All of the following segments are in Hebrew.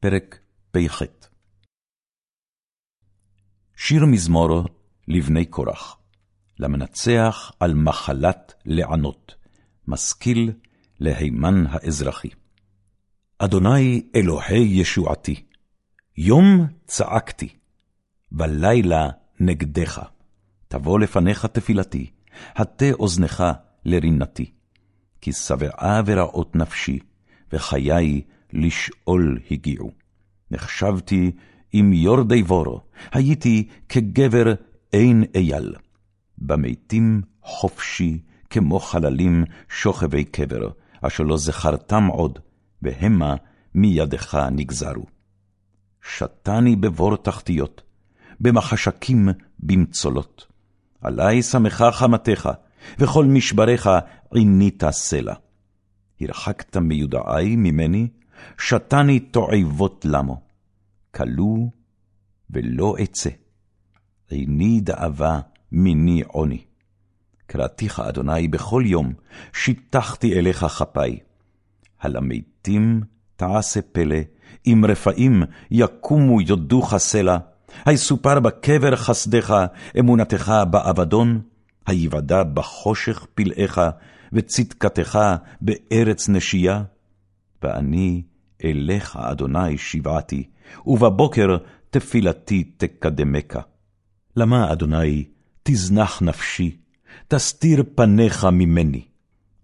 פרק פ"ח שיר מזמור לבני קורח, למנצח על מחלת לענות, משכיל להימן האזרחי. אדוני אלוהי ישועתי, יום צעקתי, בלילה נגדך. תבוא לפניך תפילתי, הטה אוזנך לרינתי. כי שבעה ורעות נפשי, וחיי לשאול הגיעו. נחשבתי עם יורדי בורו, הייתי כגבר אין אייל. במתים חופשי, כמו חללים שוכבי קבר, אשר לא זכרתם עוד, והמה מידך נגזרו. שתני בבור תחתיות, במחשקים במצולות. עלי שמחה חמתך, וכל משבריך עינית סלע. הרחקת מיודעי ממני, שתני תועבות למו. כלו ולא אצא. עיני דאבה מיני עוני. קראתיך, אדוני, בכל יום, שיטחתי אליך כפי. הלמתים תעשה פלא, אם רפאים יקומו יודוך סלע, היסופר בקבר חסדך, אמונתך באבדון, היוודע בחושך פלאיך, וצדקתך בארץ נשייה? ואני אליך, אדוני, שבעתי, ובבוקר תפילתי תקדמך. למה, אדוני, תזנח נפשי, תסתיר פניך ממני.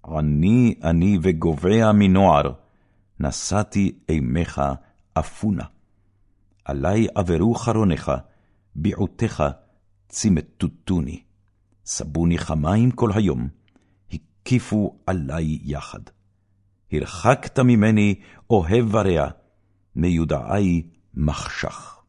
עני אני וגובע מנוער, נשאתי אימך אפונה. עלי עברו חרוניך, ביעותיך צימטוטוני. סבוני כמים כל היום, הקיפו עלי יחד. הרחקת ממני אוהב ורע, מיודעי מחשך.